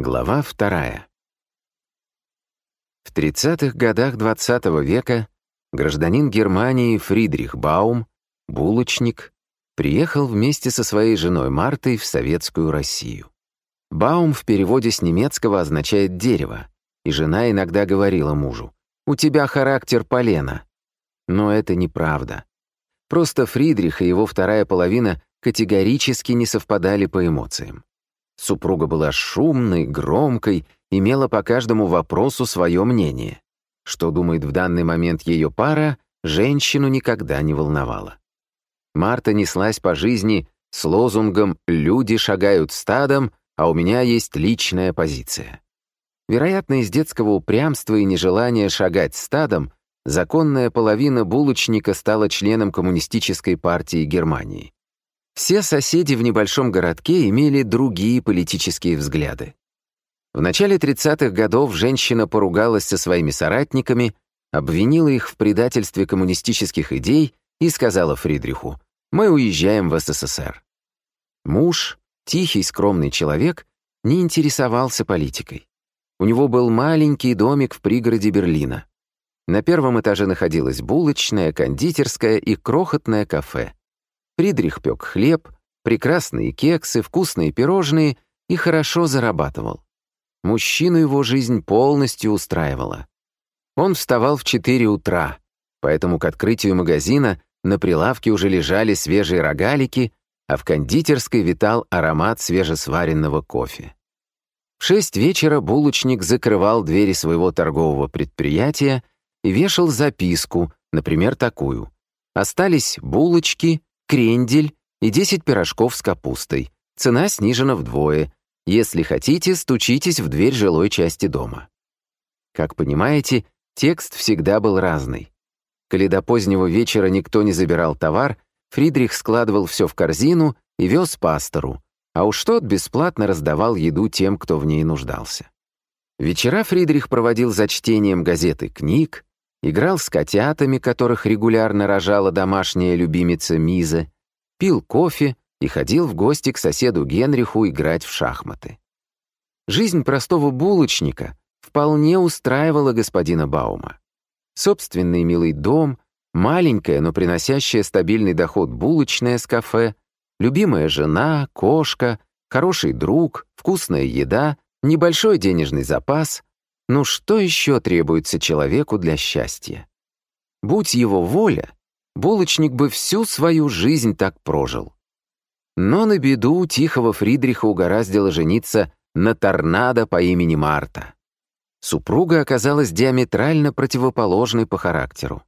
Глава вторая. В 30-х годах XX -го века гражданин Германии Фридрих Баум, булочник, приехал вместе со своей женой Мартой в советскую Россию. Баум в переводе с немецкого означает «дерево», и жена иногда говорила мужу «У тебя характер полена». Но это неправда. Просто Фридрих и его вторая половина категорически не совпадали по эмоциям. Супруга была шумной, громкой, имела по каждому вопросу свое мнение. Что думает в данный момент ее пара, женщину никогда не волновало. Марта неслась по жизни с лозунгом «Люди шагают стадом, а у меня есть личная позиция». Вероятно, из детского упрямства и нежелания шагать стадом законная половина булочника стала членом Коммунистической партии Германии. Все соседи в небольшом городке имели другие политические взгляды. В начале 30-х годов женщина поругалась со своими соратниками, обвинила их в предательстве коммунистических идей и сказала Фридриху «Мы уезжаем в СССР». Муж, тихий, скромный человек, не интересовался политикой. У него был маленький домик в пригороде Берлина. На первом этаже находилась булочная, кондитерская и крохотное кафе. Фридрих пек хлеб, прекрасные кексы, вкусные пирожные и хорошо зарабатывал. Мужчину его жизнь полностью устраивала. Он вставал в 4 утра, поэтому к открытию магазина на прилавке уже лежали свежие рогалики, а в кондитерской витал аромат свежесваренного кофе. В шесть вечера булочник закрывал двери своего торгового предприятия и вешал записку, например, такую. «Остались булочки, крендель и 10 пирожков с капустой. Цена снижена вдвое. Если хотите, стучитесь в дверь жилой части дома. Как понимаете, текст всегда был разный. Коли до позднего вечера никто не забирал товар, Фридрих складывал все в корзину и вез пастору, а уж тот бесплатно раздавал еду тем, кто в ней нуждался. Вечера Фридрих проводил за чтением газеты книг, играл с котятами, которых регулярно рожала домашняя любимица Миза, пил кофе и ходил в гости к соседу Генриху играть в шахматы. Жизнь простого булочника вполне устраивала господина Баума. Собственный милый дом, маленькая, но приносящая стабильный доход булочная с кафе, любимая жена, кошка, хороший друг, вкусная еда, небольшой денежный запас, ну что еще требуется человеку для счастья? Будь его воля, булочник бы всю свою жизнь так прожил. Но на беду тихого Фридриха угораздило жениться на торнадо по имени Марта. Супруга оказалась диаметрально противоположной по характеру.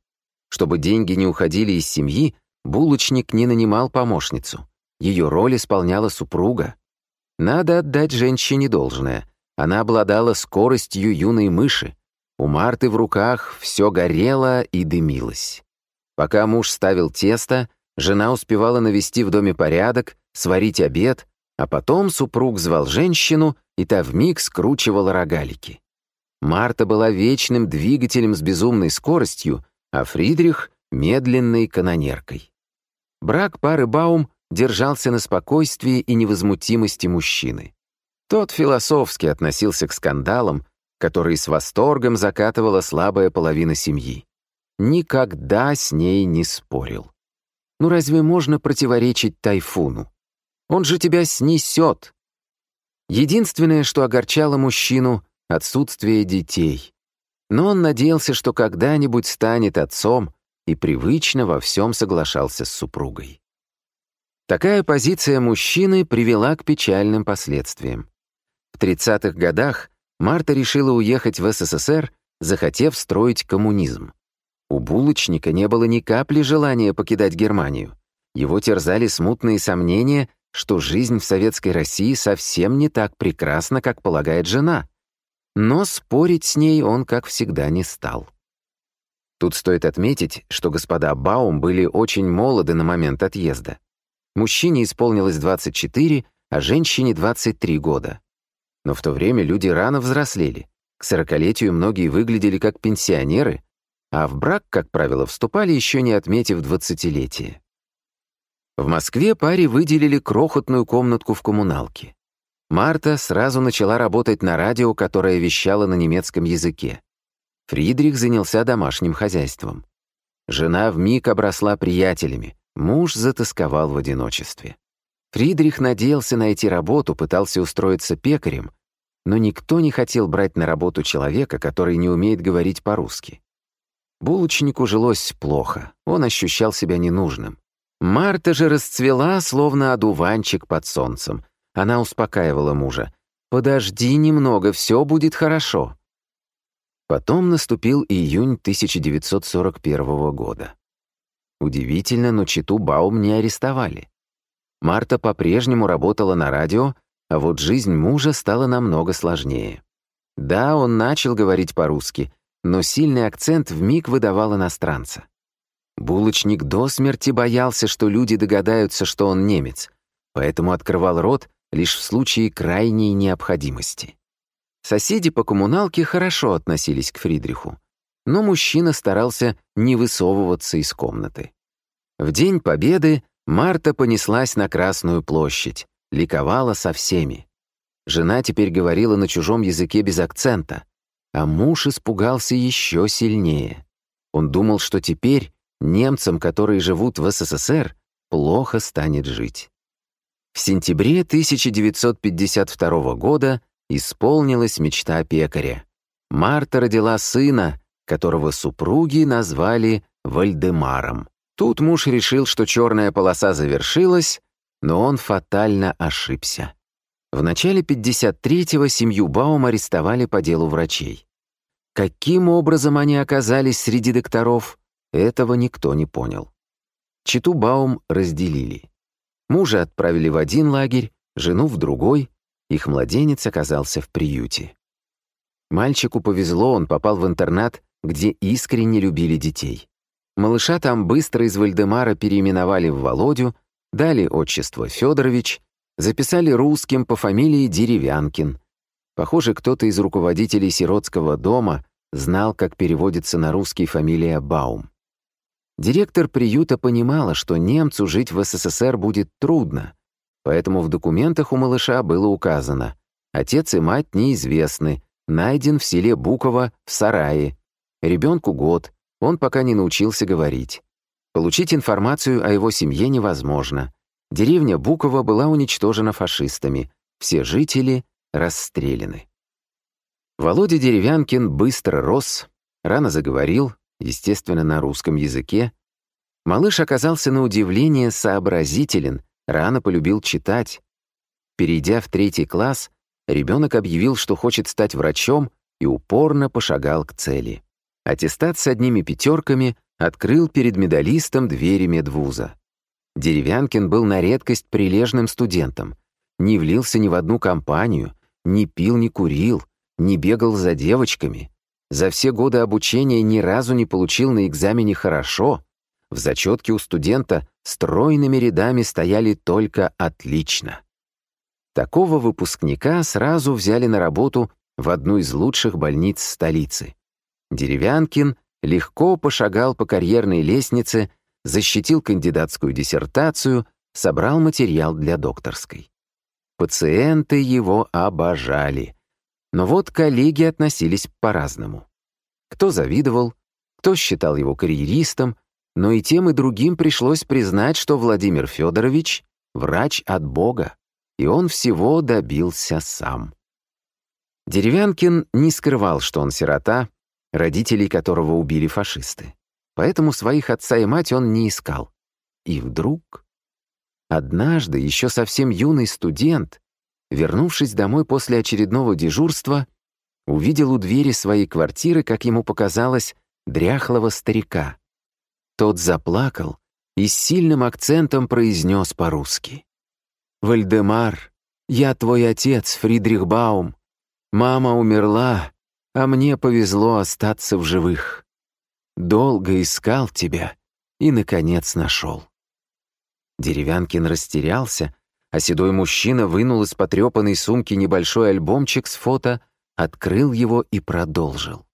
Чтобы деньги не уходили из семьи, булочник не нанимал помощницу. Ее роль исполняла супруга. Надо отдать женщине должное. Она обладала скоростью юной мыши. У Марты в руках все горело и дымилось. Пока муж ставил тесто, жена успевала навести в доме порядок, сварить обед, а потом супруг звал женщину, и та вмиг скручивала рогалики. Марта была вечным двигателем с безумной скоростью, а Фридрих — медленной канонеркой. Брак пары Баум держался на спокойствии и невозмутимости мужчины. Тот философски относился к скандалам, которые с восторгом закатывала слабая половина семьи. Никогда с ней не спорил. Ну разве можно противоречить тайфуну? Он же тебя снесет. Единственное, что огорчало мужчину — отсутствие детей. Но он надеялся, что когда-нибудь станет отцом и привычно во всем соглашался с супругой. Такая позиция мужчины привела к печальным последствиям. В 30-х годах Марта решила уехать в СССР, захотев строить коммунизм. У булочника не было ни капли желания покидать Германию. Его терзали смутные сомнения, что жизнь в советской России совсем не так прекрасна, как полагает жена. Но спорить с ней он, как всегда, не стал. Тут стоит отметить, что господа Баум были очень молоды на момент отъезда. Мужчине исполнилось 24, а женщине 23 года. Но в то время люди рано взрослели. К сорокалетию многие выглядели как пенсионеры, а в брак, как правило, вступали еще не отметив двадцатилетие. В Москве паре выделили крохотную комнатку в коммуналке. Марта сразу начала работать на радио, которое вещало на немецком языке. Фридрих занялся домашним хозяйством. Жена вмиг обросла приятелями, муж затасковал в одиночестве. Фридрих надеялся найти работу, пытался устроиться пекарем, но никто не хотел брать на работу человека, который не умеет говорить по-русски. Булочнику жилось плохо, он ощущал себя ненужным. Марта же расцвела, словно одуванчик под солнцем. Она успокаивала мужа. «Подожди немного, все будет хорошо». Потом наступил июнь 1941 года. Удивительно, но Читу Баум не арестовали. Марта по-прежнему работала на радио, а вот жизнь мужа стала намного сложнее. Да, он начал говорить по-русски, но сильный акцент вмиг выдавал иностранца. Булочник до смерти боялся, что люди догадаются, что он немец, поэтому открывал рот лишь в случае крайней необходимости. Соседи по коммуналке хорошо относились к Фридриху, но мужчина старался не высовываться из комнаты. В День Победы Марта понеслась на Красную площадь, ликовала со всеми. Жена теперь говорила на чужом языке без акцента, а муж испугался еще сильнее. Он думал, что теперь немцам, которые живут в СССР, плохо станет жить. В сентябре 1952 года исполнилась мечта пекаря. Марта родила сына, которого супруги назвали Вальдемаром. Тут муж решил, что черная полоса завершилась, но он фатально ошибся. В начале 53-го семью Баум арестовали по делу врачей. Каким образом они оказались среди докторов, этого никто не понял. Читу Баум разделили. Мужа отправили в один лагерь, жену в другой, их младенец оказался в приюте. Мальчику повезло, он попал в интернат, где искренне любили детей. Малыша там быстро из Вальдемара переименовали в Володю, дали отчество Федорович, записали русским по фамилии Деревянкин. Похоже, кто-то из руководителей сиротского дома знал, как переводится на русский фамилия Баум. Директор приюта понимала, что немцу жить в СССР будет трудно, поэтому в документах у малыша было указано «Отец и мать неизвестны, найден в селе Буково в сарае, ребенку год, он пока не научился говорить. Получить информацию о его семье невозможно. Деревня Буково была уничтожена фашистами, все жители расстреляны. Володя Деревянкин быстро рос, рано заговорил, естественно, на русском языке. Малыш оказался на удивление сообразителен, рано полюбил читать. Перейдя в третий класс, ребенок объявил, что хочет стать врачом и упорно пошагал к цели. Аттестат с одними пятерками открыл перед медалистом двери медвуза. Деревянкин был на редкость прилежным студентом, не влился ни в одну компанию, не пил, не курил, не бегал за девочками. За все годы обучения ни разу не получил на экзамене хорошо. В зачетке у студента стройными рядами стояли только «отлично». Такого выпускника сразу взяли на работу в одну из лучших больниц столицы. Деревянкин легко пошагал по карьерной лестнице, защитил кандидатскую диссертацию, собрал материал для докторской. Пациенты его обожали. Но вот коллеги относились по-разному. Кто завидовал, кто считал его карьеристом, но и тем и другим пришлось признать, что Владимир Федорович — врач от Бога, и он всего добился сам. Деревянкин не скрывал, что он сирота, родителей которого убили фашисты. Поэтому своих отца и мать он не искал. И вдруг... Однажды, еще совсем юный студент, вернувшись домой после очередного дежурства, увидел у двери своей квартиры, как ему показалось, дряхлого старика. Тот заплакал и с сильным акцентом произнес по-русски. «Вальдемар, я твой отец, Фридрих Баум. Мама умерла, а мне повезло остаться в живых. Долго искал тебя и, наконец, нашел. Деревянкин растерялся, а седой мужчина вынул из потрепанной сумки небольшой альбомчик с фото, открыл его и продолжил.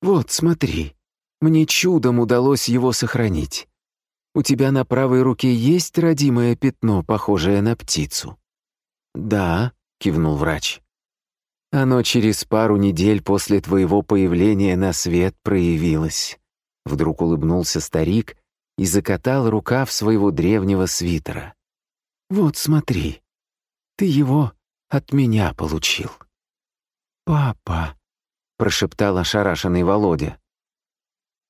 «Вот, смотри, мне чудом удалось его сохранить. У тебя на правой руке есть родимое пятно, похожее на птицу?» «Да», — кивнул врач. «Оно через пару недель после твоего появления на свет проявилось». Вдруг улыбнулся старик и закатал рукав своего древнего свитера. «Вот смотри, ты его от меня получил». «Папа», — прошептал ошарашенный Володя.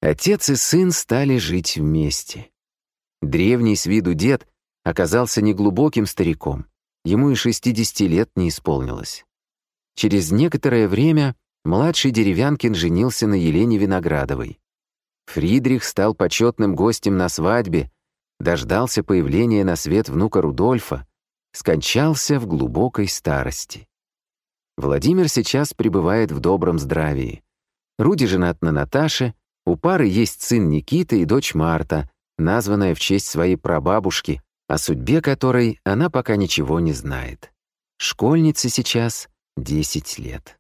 Отец и сын стали жить вместе. Древний с виду дед оказался неглубоким стариком. Ему и 60 лет не исполнилось. Через некоторое время младший Деревянкин женился на Елене Виноградовой. Фридрих стал почетным гостем на свадьбе, дождался появления на свет внука Рудольфа, скончался в глубокой старости. Владимир сейчас пребывает в добром здравии. Руди женат на Наташе, у пары есть сын Никита и дочь Марта, названная в честь своей прабабушки, о судьбе которой она пока ничего не знает. Школьнице сейчас 10 лет.